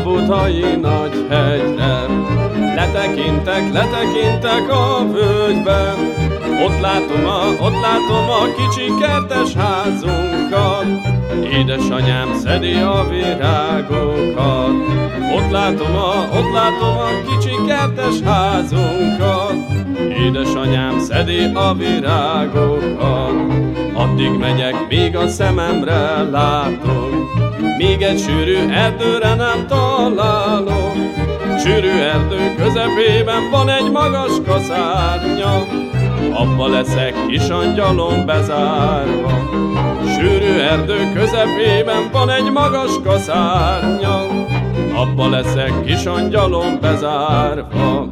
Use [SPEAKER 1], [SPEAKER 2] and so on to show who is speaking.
[SPEAKER 1] a butai nagy hegyre. Letekintek, letekintek a völgybe, ott látom a, ott látom a kicsi kertes házunkat. Édesanyám szedi a virágokat, ott látom a, ott látom a kicsi kertes házunkat. Édesanyám szedi a virágokat, addig megyek, míg a szememre látok míg egy sűrű erdőre nem találok. Sűrű erdő közepében van egy magas kaszárnya, abba leszek kis angyalom bezárva. Sűrű erdő közepében van egy magas kaszárnya, abba leszek kis angyalom bezárva.